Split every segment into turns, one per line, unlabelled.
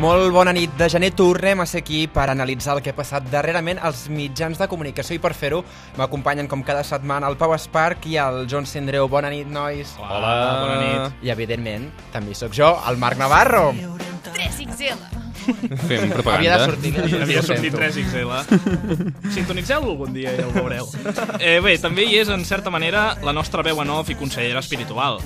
Molt bona nit de gener. Tornem a ser aquí per analitzar el que ha passat darrerament als mitjans de comunicació i per fer-ho m'acompanyen com cada setmana el Pau Esparc i el Joan Cendreu. Bona nit, nois.
Hola, bona nit.
I evidentment, també sóc jo, el Marc Navarro.
3XL.
Fem propaganda.
Havia de sortir.
Havia
Ho
sortit
sento.
3XL. Sintonitzeu-lo algun dia i el veureu. Eh, bé, també hi és, en certa manera, la nostra veu en off i consellera espiritual.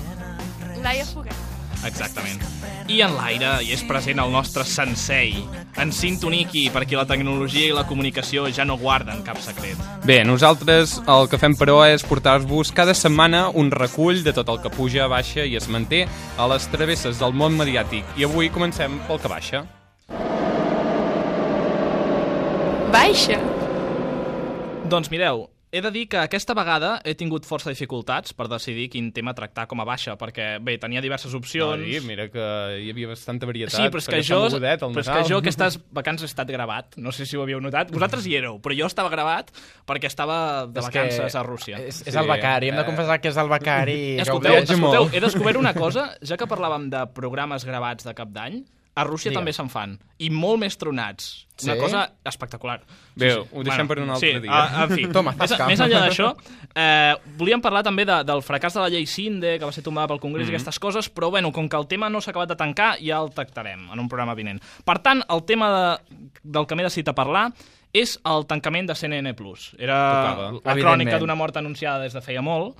Laia Foguet.
Exactament. I en l'aire hi és present el nostre sensei, en Sintoniki, perquè la tecnologia i la comunicació ja no guarden cap secret.
Bé, nosaltres el que fem, però, és portar-vos cada setmana un recull de tot el que puja, baixa i es manté a les travesses del món mediàtic. I avui comencem pel que baixa.
Baixa.
Doncs mireu, he de dir que aquesta vegada he tingut força dificultats per decidir quin tema tractar com a baixa, perquè, bé, tenia diverses opcions...
Noi, mira que hi havia bastanta varietat.
Sí, però és que jo,
mogudet
però és que jo aquestes vacances he estat gravat. No sé si ho havíeu notat. Vosaltres hi éreu, però jo estava gravat perquè estava de
És que
vacances a Rússia.
És, és
Sí,
el becari, hem de
eh.
confessar que és el becari.
Escolteu, escolteu, he descobert una cosa, ja que parlàvem de programes gravats de cap d'any, a Rússia
Digue'm.
també se'n fan, i molt més tronats. Una
Sí?
cosa espectacular.
Bé, ho deixem per un altre
sí,
dia.
a- en fi,
Toma,
més, més enllà d'això, eh, volíem parlar també de, del fracàs de la llei Cinde, que va ser tombada pel Congrés
Mhm.
i aquestes coses, però bueno, com que el tema no s'ha acabat de tancar, ja el tractarem en un programa vinent. Per tant, el tema de, del que m'he decidit a parlar és el tancament de CNN+. Era
Tocava.
la crònica d'una mort anunciada des de feia molt,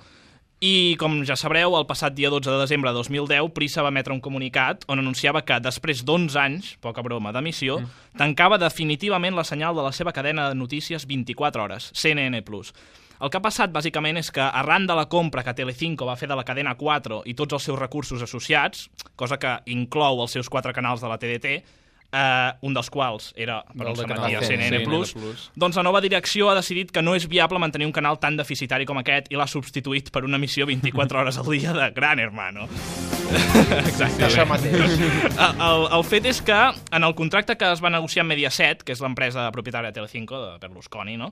i, com ja sabreu, el passat dia 12 de desembre de 2010, Prisa va emetre un comunicat on anunciava que, després d'11 anys, poca broma, d'emissió, mm. tancava definitivament la senyal de la seva cadena de notícies 24 hores, CNN+. El que ha passat, bàsicament, és que arran de la compra que Telecinco va fer de la cadena 4 i tots els seus recursos associats, cosa que inclou els seus quatre canals de la TDT, eh, un dels quals era, per
El de Canal
CNN+,
CNN+.
doncs la nova direcció ha decidit que no és viable mantenir un canal tan deficitari com aquest i l'ha substituït per una emissió 24 hores al dia de Gran Hermano. Exacte.
Això mateix.
El, el fet és que en el contracte que es va negociar amb Mediaset, que és l'empresa propietària de Telecinco, de Berlusconi, no?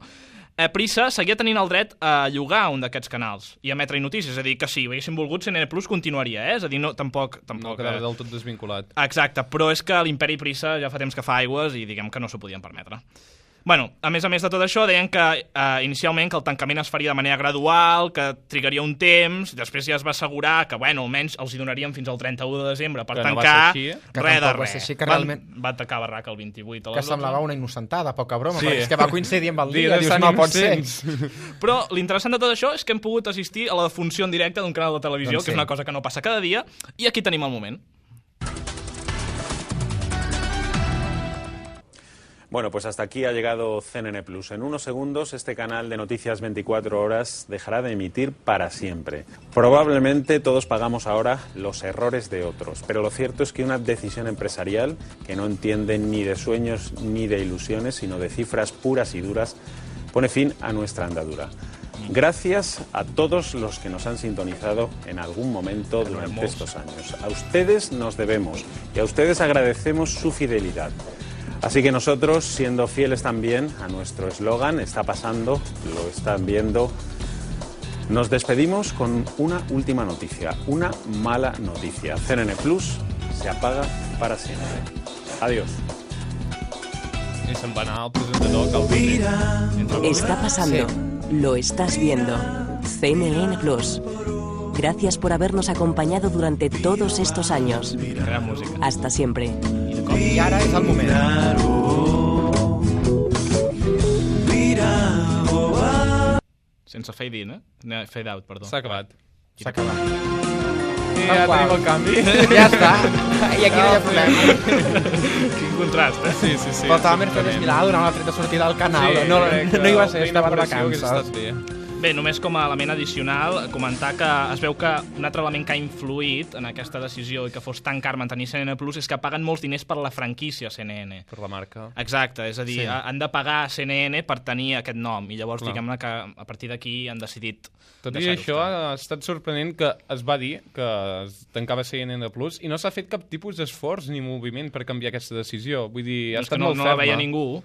Eh, Prisa seguia tenint el dret a llogar un d'aquests canals i a emetre notícies, és a dir, que si ho haguéssim volgut, CNN Plus continuaria, eh? És a dir, no, tampoc...
No
tampoc
quedava
eh,
del tot desvinculat.
Exacte, però és que l'imperi Prisa ja fa temps que fa aigües i diguem que no s'ho podien permetre. Bueno, a més a més de tot això, deien que eh, inicialment que el tancament es faria de manera gradual, que trigaria un temps, després ja es va assegurar que, bueno, almenys els hi donarien fins al 31 de desembre per
Que no va
tancar,
ser així,
que
res de
va
res.
ser així, que realment-
Va tancar Barraca el 28 a
Que
les 12.
semblava una innocentada, poca broma,
Sí.
perquè és que va coincidir amb el
Dia
dia,
de
dius,
Sant
no pot ser.
Però l'interessant de tot això és que hem pogut assistir a la funció en directe d'un canal de televisió,
Doncs
que
sí.
és una cosa que no passa cada dia, i aquí tenim el moment.
Bueno, pues hasta aquí ha llegado CNN Plus. En unos segundos este canal de noticias 24 horas dejará de emitir para siempre. Probablemente todos pagamos ahora los errores de otros, pero lo cierto es que una decisión empresarial que no entiende ni de sueños ni de ilusiones, sino de cifras puras y duras, pone fin a nuestra andadura. Gracias a todos los que nos han sintonizado en algún momento durante estos años. A ustedes nos debemos y a ustedes agradecemos su fidelidad. Así que nosotros, siendo fieles también a nuestro eslogan, está pasando, lo están viendo, nos despedimos con una última noticia, una mala noticia. CNN Plus se apaga para siempre. Adiós.
Calvin.
Está pasando. Lo estás viendo. CNN Plus. Gracias por habernos acompañado durante todos estos años. Hasta siempre.
I ara és el moment.
Sense fade in, eh? No, Fade out, perdó.
S'ha acabat.
S'ha acabat.
I ja
qual.
tenim el canvi.
Ja està. I aquí no hi ha problema.
Quin contrast, eh?
Sí, sí, sí.
Faltava Mercedes Milà durant la treta sortida del canal.
Sí,
no,
que
no hi va ser, estava de vacances.
estat bé.
Només com a element addicional, comentar que es veu que un altre element que ha influït en aquesta decisió i que fos tan car mantenir CNN Plus és que paguen molts diners per la franquícia CNN.
Per la marca.
Exacte, és a dir,
Sí.
sí. han de pagar CNN per tenir aquest nom i llavors diguem-ne que a partir d'aquí han decidit
Tot i això,
estar.
ha estat sorprenent que es va dir que es tancava CNN Plus i no s'ha fet cap tipus d'esforç ni moviment per canviar aquesta decisió. Vull dir, ha estat
no,
molt
no la
ferma.
veia ningú.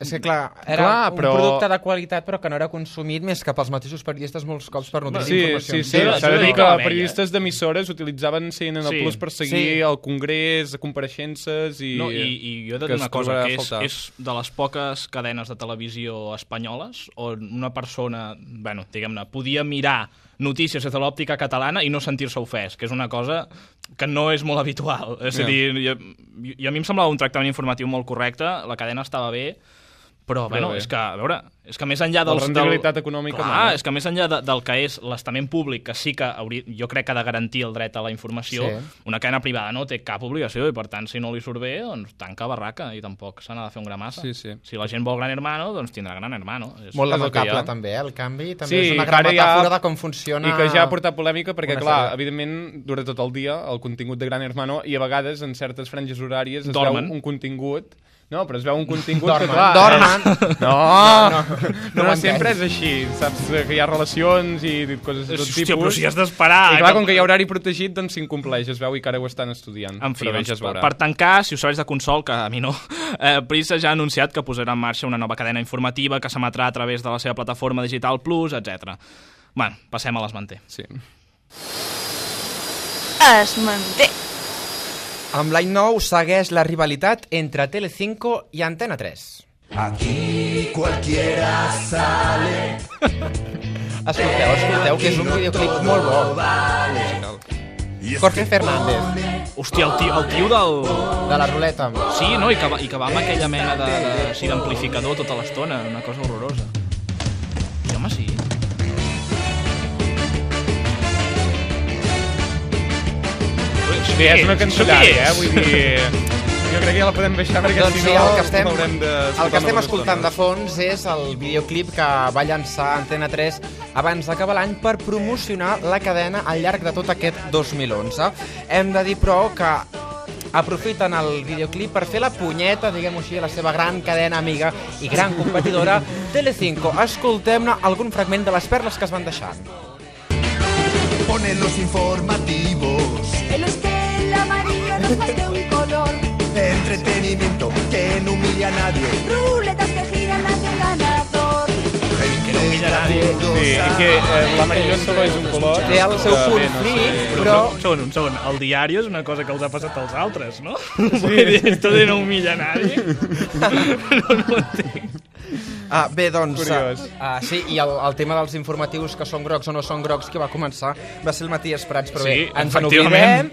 És que, clar, era
Clar,
un
però-
producte de qualitat però que no era consumit més que pels mateixos periodistes molts cops per nodrir
Sí, sí, sí.
tele.
S'ha de dir que periodistes d'emissores utilitzaven CNN
Sí.
Plus per seguir
Sí.
el congrés, compareixences i...
No, i, I jo he de dir una
es
cosa, que
a
és, és de les poques cadenes de televisió espanyoles on una persona, bueno, diguem-ne, podia mirar notícies des de l'òptica catalana i no sentir-se ofès, que és una cosa que no és molt habitual. És a
Ja.
dir, jo, jo, a mi em semblava un tractament informatiu molt correcte, la cadena estava bé, però, bueno,
bé.
és que, a veure, és que més enllà
La
dels...
rendibilitat econòmica
Clar,
mana.
és que més enllà de, del que és l'estament públic, que sí que hauria, jo crec que ha de garantir el dret a la informació,
Sí.
una cadena privada no té cap obligació i, per tant, si no li surt bé, doncs tanca barraca i tampoc se n'ha de fer un gramassa.
Sí, sí.
Si la gent vol Gran Hermano, doncs tindrà Gran Hermano. És...
Molt lamentable,
ha.
també, eh? el canvi. També
Sí,
és una
que
gran
ara ja-
metàfora de com funciona...
I que ja ha portat polèmica perquè, clar,
sèrie.
evidentment, dura tot el dia el contingut de Gran Hermano i a vegades en certes franges horàries es
Dormen.
veu un contingut No, però es veu un contingut
Dormen,
que, clar...
dormen.
És... No, no, no, no,
m'ho
sempre és així. Saps que hi ha relacions i coses de tot
Hòstia,
tipus.
però si has d'esperar...
I clar,
eh,
com que hi ha horari protegit, doncs s'incompleix. Es veu i que ara ho estan estudiant.
En fi, doncs,
ja
per,
veurà.
per tancar, si us serveix de consol, que a mi no, eh, Prisa ja ha anunciat que posarà en marxa una nova cadena informativa que s'emetrà a través de la seva plataforma digital Plus, etc. Bueno, passem a l'esmanter.
Sí.
Es manté.
Amb l'any nou segueix la rivalitat entre Telecinco i Antena 3.
Aquí cualquiera sale.
Escolteu, escolteu, que és un videoclip molt bo. Jorge Fernández,
Hòstia, el tio, el tio del...
de la ruleta.
Sí, no? I que, va, i que va amb aquella mena de, de, sí, d'amplificador tota l'estona, una cosa horrorosa. Sí, home, sí.
Sí, és una cançonària, eh? Vull dir... Jo crec que ja la podem baixar perquè
Doncs
si no
el que estem,
de...
el que estem escoltant de fons és el videoclip que va llançar Antena 3 abans d'acabar l'any per promocionar la cadena al llarg de tot aquest 2011. Hem de dir, però, que aprofiten el videoclip per fer la punyeta, diguem-ho així, a la seva gran cadena amiga i gran competidora, Telecinco. Escoltem-ne algun fragment de les perles que es van deixant.
Pone los informativos.
Más que un color.
Entretenimiento que no humilla a nadie.
Ruletas que giran hacia el ganador.
Gente
no humilla a nadie.
Sí, i que eh, l'amarillo solo és un color.
Té el seu
que,
punt
bé, no sé.
fric, però...
Un segon, un segon. El diari és una cosa que els ha passat als altres, no? Sí. Esto de no humilla a nadie. no, no ho entenc.
Ah, bé, doncs...
Curiós.
Ah, sí, i el, el tema dels informatius que són grocs o no són grocs, que va començar va ser el Matías Prats, però
Sí,
bé, ens en
efectivament.
oblidem.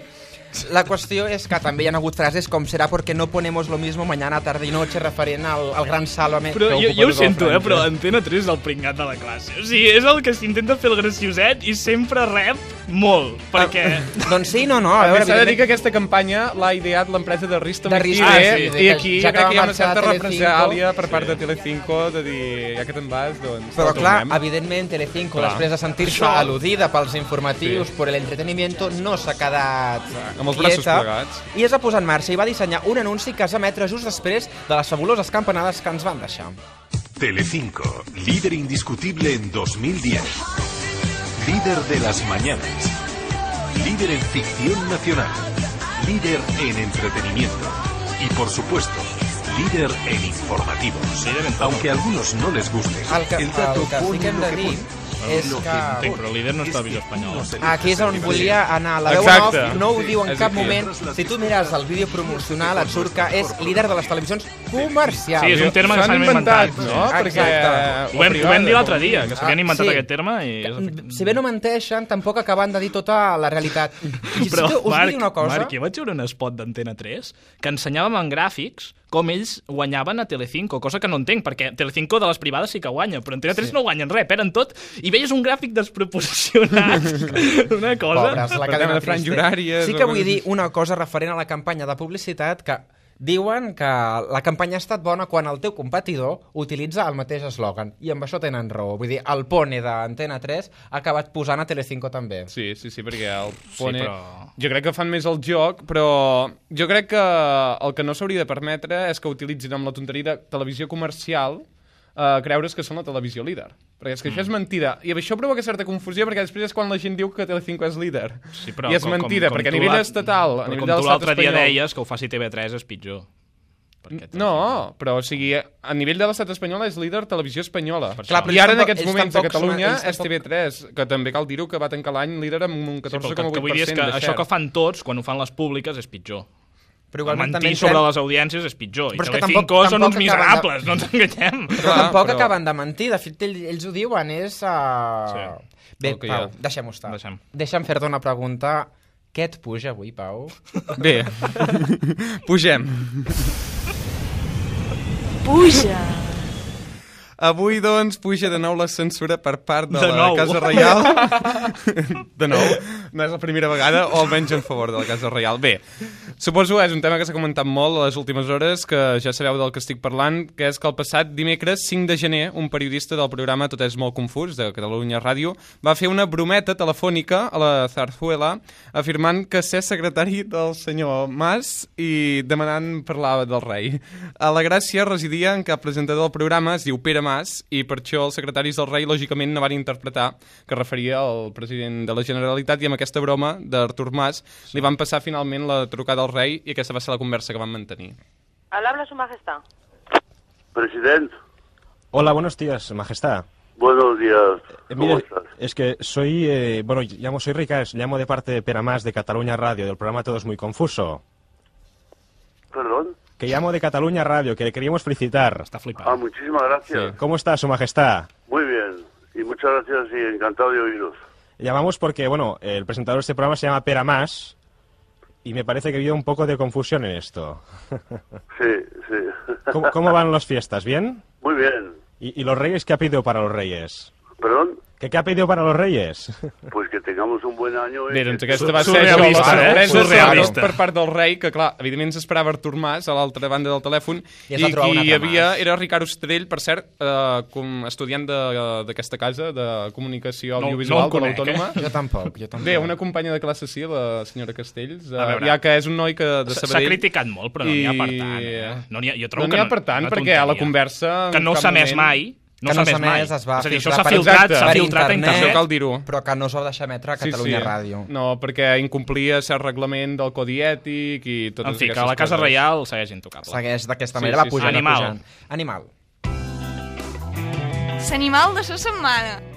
La qüestió és que també hi ha hagut frases com serà porque no ponemos lo mismo mañana, tarde y noche, referent al, al gran Sálvame.
Però
que
jo, jo ho sento, eh, però Antena 3 és el pringat de la classe. O sigui, és el que s'intenta fer el gracioset i sempre rep molt, perquè...
Doncs sí, no, no, a
A
veure,
S'ha de dir que aquesta campanya l'ha ideat l'empresa de Risto
De Risto,
Mejide,
sí,
i
que
aquí
ja
crec
que
hi ha una certa represàlia per part de Telecinco de dir, ja que te'n vas, doncs...
Però clar,
tornem.
evidentment Telecinco,
Clar.
després de sentir-se al·ludida pels informatius sí. por el entretenimiento, no s'ha quedat
amb els braços plegats.
i es va posar en marxa i va dissenyar un anunci que es va emetre just després de les fabuloses campanades que ens van deixar.
Telecinco, líder indiscutible en 2010. Líder de las mañanas. Líder en ficción nacional. Líder en entretenimiento. Y por supuesto, líder en informativos. Aunque a algunos no les guste,
El
dato pone lo que pone.
És
Lo
que...
Entenc, però líder no està a Espanyol.
Aquí és on volia anar. La veu
Exacte.
off no ho diu en cap moment. Si tu mires el vídeo promocional, et surt que és líder de les televisions comercials.
Sí, és un terme que
S'han inventat, no?
sí.
Perquè...
Exacte.
Ho vam, ho vam dir l'altre dia, que
Ah,
s'havien inventat
sí.
aquest terme i...
Si bé no menteixen, tampoc acaben de dir tota la realitat. I
Però,
sí que us
Marc,
una cosa...
Marc, jo vaig veure un spot d'Antena 3 que ensenyàvem en gràfics com ells guanyaven a Telecinco, cosa que no entenc, perquè Telecinco de les privades sí que guanya, però Antena 3 sí. no guanyen res, perden tot, i veies un gràfic desproporcionat, una cosa...
Pobres, la cadena
de horària,
Sí que vull dir una cosa referent a la campanya de publicitat que diuen que la campanya ha estat bona quan el teu competidor utilitza el mateix eslògan. I amb això tenen raó. Vull dir, el Pone d'Antena 3 ha acabat posant a Telecinco també.
Sí, sí, sí, perquè el
Sí,
Pone...
però-
Jo crec que fan més el joc, però jo crec que el que no s'hauria de permetre és que utilitzin amb la tonteria de televisió comercial eh, creure's que són la televisió líder. Perquè és que
Mm.
això és mentida. I això provoca certa confusió perquè després és quan la gent diu que Telecinco és líder.
Sí, però
I és
com-
mentida,
com, com
perquè a nivell estatal, a nivell
com
de
tu l'altre dia deies que ho faci TV3 és pitjor. Perquè
No, però o sigui, a nivell de l'estat espanyol és líder televisió espanyola.
Clar, però
I ara en aquests moments a Catalunya és
tampoc-
TV3, que també cal dir-ho que va tancar l'any líder amb un
Sí, però el que,
14,8%
que vull dir és que
de
això que fan tots, quan ho fan les públiques, és pitjor.
Però igualment
Mentir
també
sobre
entrem-
les audiències és pitjor.
Però és
I
que tampoc-
són uns
acaben de-
miserables, no ens enganyem.
Però
Clar,
tampoc
però-
acaben de mentir, de fet ells, ells ho diuen, és... Uh...
Sí.
Bé. Pau, deixem-ho estar.
Deixem.
Deixa'm fer-te una pregunta. Què et puja avui, Pau?
Bé, pugem.
Puja.
Avui, doncs, puja de nou la censura per part de,
De
la
nou.
Casa Reial. de nou. No és la primera vegada, o almenys en favor de la Casa Reial. Bé, suposo és un tema que s'ha comentat molt a les últimes hores, que ja sabeu del que estic parlant, que és que el passat dimecres, 5 de gener, un periodista del programa Tot és molt confús, de Catalunya Ràdio, va fer una brometa telefònica a la Zarzuela, afirmant que ser secretari del senyor Mas i demanant parlar del rei. A la Gràcia residia en cap presentador del programa es diu Pere Mas i per això els secretaris del rei lògicament no van interpretar que referia al president de la Generalitat i amb aquesta broma d'Artur Mas li van passar finalment la trucada al rei i aquesta va ser la conversa que van mantenir.
Al habla su majestad.
Presidente,
Hola, buenos días, Majestad.
buenos días.
Eh,
¿Cómo
mire,
estás?
es que soy, eh, bueno, llamo, soy Ricas, llamo de parte de Peramás de Cataluña Radio, del programa Todo es muy confuso.
Perdón.
Que llamo de Cataluña Radio, que le queríamos felicitar.
Está
Ah, muchísimas gracias.
¿Cómo está, Su Majestad?
Muy bien. Y muchas gracias y encantado de oíros.
Llamamos porque, bueno, el presentador de este programa se llama Peramás y me parece que ha habido un poco de confusión en esto.
Sí, sí.
¿Cómo, cómo van las fiestas? ¿Bien?
Muy bien.
¿Y, y los reyes qué ha pedido para los reyes?
Perdón.
¿Qué, qué ha pedido para los reyes?
Pues tengamos un buen año. y
Bé, doncs aquesta va ser això, la
Surrealista, eh?
sorpresa
Surrealista.
per part del rei, que clar, evidentment s'esperava Artur Mas a l'altra banda del telèfon,
I
i qui hi havia
Mas.
era Ricard Ostrell, per cert, eh, com estudiant de- d'aquesta casa de comunicació
No-
audiovisual
no
de l'Autònoma.
Jo tampoc, jo tampoc.
Bé, una companya de classe sí, la senyora Castells, eh,
veure.
ja que és un noi que de
S'ha
Sabadell...
criticat molt, però no n'hi ha per tant. Eh? No n'hi ha, jo trobo
no n'hi
que
ha per tant,
una
perquè a la conversa...
Que no s'ha més
moment-
mai. No
que
s'ha
no s'ha
més mai.
es va
és a dir, això s'ha filtrat, s'ha filtrat a
internet.
Això
internet.
cal dir-ho.
Però que no s'ho ha deixat emetre a Catalunya Ràdio.
No, perquè incomplia cert reglament del codi ètic i totes
En fi, que la Casa
coses.
Reial segueix intocable.
Segueix d'aquesta
Sí,
manera,
sí,
va pujant,
sí. Animal.
va pujant. Animal.
L'animal de la setmana.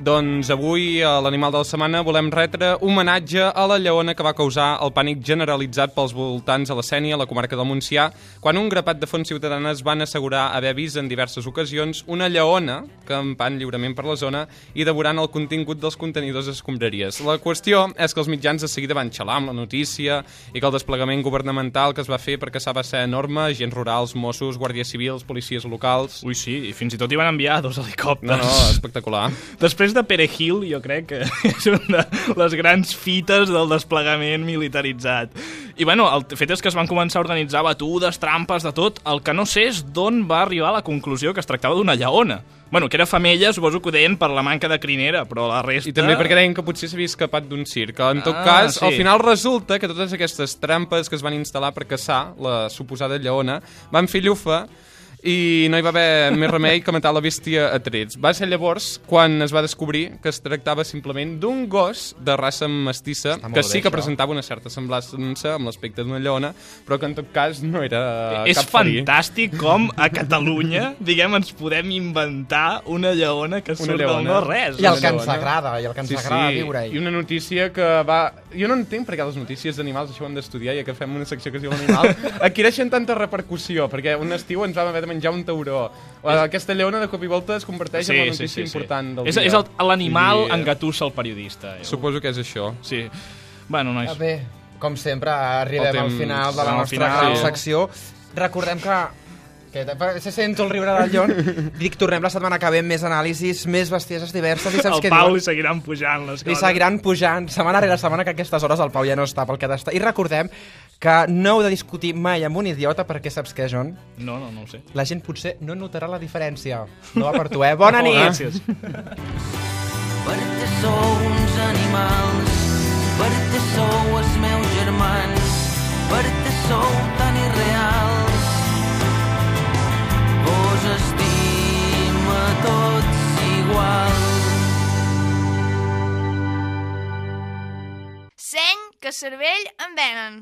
Doncs avui, a l'Animal de la Setmana, volem retre homenatge a la lleona que va causar el pànic generalitzat pels voltants a la Sènia, a la comarca del Montsià, quan un grapat de fonts ciutadanes van assegurar haver vist en diverses ocasions una lleona campant lliurement per la zona i devorant el contingut dels contenidors escombraries. La qüestió és que els mitjans de seguida van xalar amb la notícia i que el desplegament governamental que es va fer per caçar va ser enorme, agents rurals, Mossos, guàrdies civils, policies locals...
Ui, sí, i fins i tot hi van enviar dos helicòpters.
No, no, espectacular.
Després de Perejil, jo crec que és una de les grans fites del desplegament militaritzat. I bueno, el fet és que es van començar a organitzar batudes, trampes, de tot. El que no sé és d'on va arribar la conclusió que es tractava d'una lleona. Bueno, que era femella, suposo que ho deien per la manca de crinera, però la resta...
I també perquè deien que potser s'havia escapat d'un circ. En tot
Ah,
cas,
sí.
al final resulta que totes aquestes trampes que es van instal·lar per caçar la suposada lleona van fer llufa i no hi va haver més remei que matar la bèstia a trets. Va ser llavors quan es va descobrir que es tractava simplement d'un gos de raça mestissa que
bé,
sí que
això.
presentava una certa semblança amb l'aspecte d'una lleona, però que en tot cas no era
és
cap ferí.
fantàstic com a Catalunya, diguem, ens podem inventar una lleona que surt del
lleona.
no res.
I el que ens agrada, i el que ens
Sí,
agrada
sí,
viure-hi.
i una notícia que va... Jo no entenc per què les notícies d'animals, això ho hem d'estudiar, ja que fem una secció que es diu Animal, adquireixen tanta repercussió, perquè un estiu ens vam haver de menjar un tauró. Aquesta lleona de cop i volta es converteix en la notícia important del
és,
dia.
és l'animal
I, eh,
engatussa el periodista. Eh?
Suposo que és això.
Sí. Bueno, nois.
Ah, Bé, com sempre, arribem
El
al
temps-
final de la nostra
final.
gran secció. Recordem que que se sento el riure del Llon. Dic, tornem la setmana que ve amb més anàlisis, més bestieses diverses, i saps
el
què
Pau
diuen?
li seguiran pujant les
I
coses.
seguiran pujant, setmana rere setmana, que a aquestes hores el Pau ja no està pel que ha d'estar. I recordem que no heu de discutir mai amb un idiota, perquè saps què, John?
No, no, no ho sé.
La gent potser no notarà la diferència. No va per tu, eh? Bona
Oh,
nit!
gràcies.
perquè sou uns animals, perquè sou els meus germans, perquè sou tan irreals. Estima tots igual.
Seny que cervell en venen.